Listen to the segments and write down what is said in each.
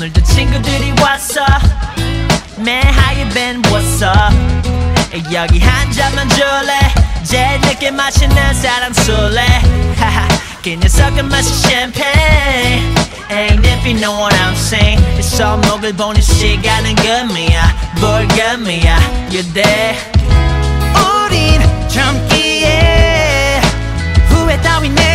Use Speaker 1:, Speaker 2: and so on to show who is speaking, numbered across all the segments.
Speaker 1: 오늘도 친구들이 왔어. Man how you been what's up 여기 한 잔만 줄래? 제일 늦게 마시는 사람 술래? 하하 그 녀석은 마시 샴페인. Ain't if you know what I'm saying? 이 손목을 보는 시간은 금이야 뭘 금이야 You there
Speaker 2: 우린 젊기에 후회 따윈 내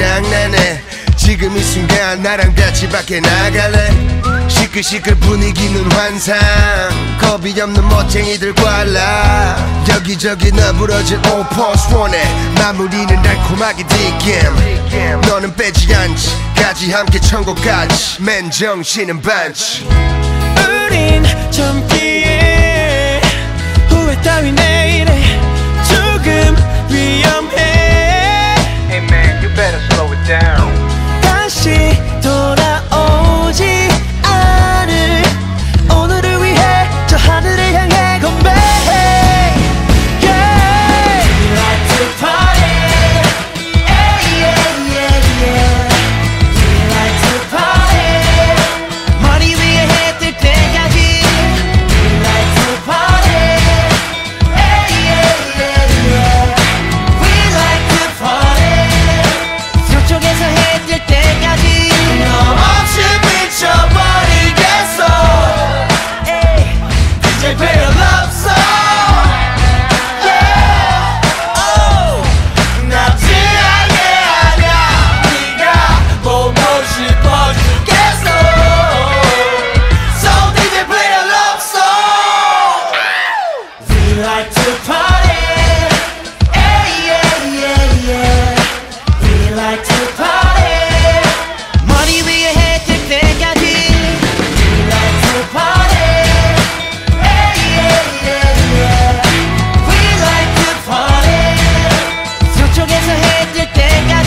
Speaker 3: 장난해. 지금 이 순간 나랑 같이 밖에 나갈래? 시끌시끌 분위기는 환상. 겁이 없는 멋쟁이들 꽐라. 여기저기 너부러진 오퍼스 원해 마무리는 달콤하게 디겜 너는 빼지 않지. 까지 함께 천국까지 맨 정신은 반치
Speaker 2: 우린 젊기에 후회 따윈 내 like to party. Yeah, yeah, yeah. We like to party. We like to party. Yeah, yeah, yeah. We like to 때까지.